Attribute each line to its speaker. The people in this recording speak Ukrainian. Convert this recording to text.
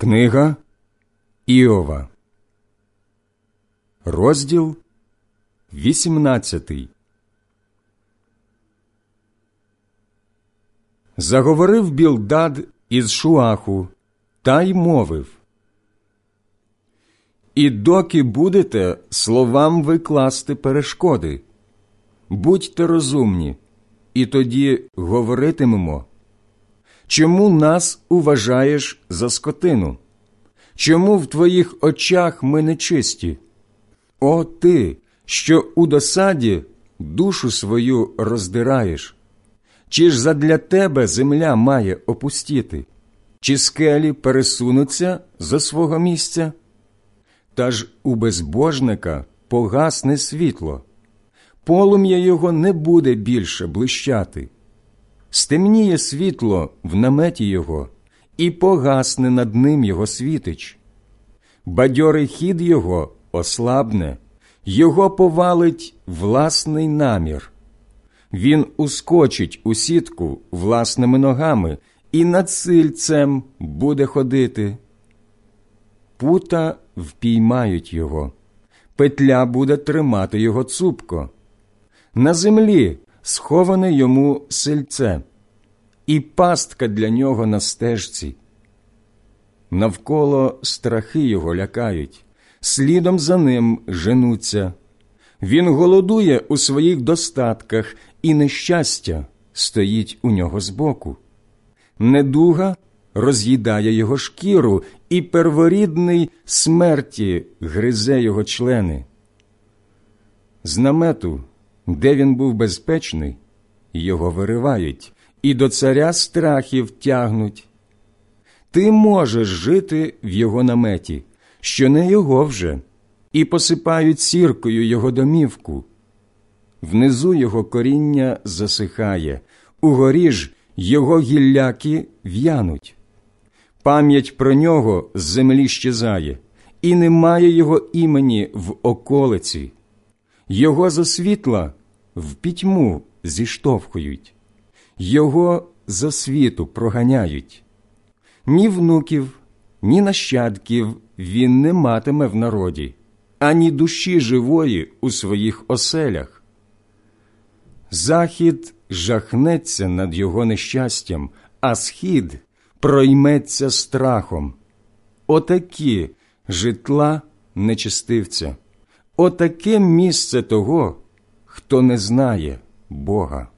Speaker 1: Книга Іова, розділ 18 Заговорив Білдад із Шуаху та й мовив І доки будете словам викласти перешкоди, будьте розумні, і тоді говоритимемо. Чому нас уважаєш за скотину? Чому в твоїх очах ми нечисті? О ти, що у досаді душу свою роздираєш? Чи ж задля тебе земля має опустіти? Чи скелі пересунуться за свого місця? Та ж у безбожника погасне світло, полум'я його не буде більше блищати стемніє світло в наметі його, і погасне над ним його світич. Бадьорий хід його ослабне, його повалить власний намір. Він ускочить у сітку власними ногами і над сильцем буде ходити. Пута впіймають його, петля буде тримати його цупко. На землі сховане йому сельце, і пастка для нього на стежці. Навколо страхи його лякають, слідом за ним женуться. Він голодує у своїх достатках, і нещастя стоїть у нього збоку. Недуга роз'їдає його шкіру, і перворідний смерті гризе його члени. З намету де він був безпечний, його виривають, і до царя страхів тягнуть. Ти можеш жити в його наметі, що не його вже, і посипають сіркою його домівку. Внизу його коріння засихає, угорі ж його гілляки в'януть. Пам'ять про нього з землі щезає, і немає його імені в околиці. Його за світла в пітьму зіштовхують, його за світу проганяють. Ні внуків, ні нащадків він не матиме в народі, ані душі живої у своїх оселях. Захід жахнеться над його нещастям, а схід пройметься страхом. Отакі житла нечистивця, отаке місце того, хто не знає Бога.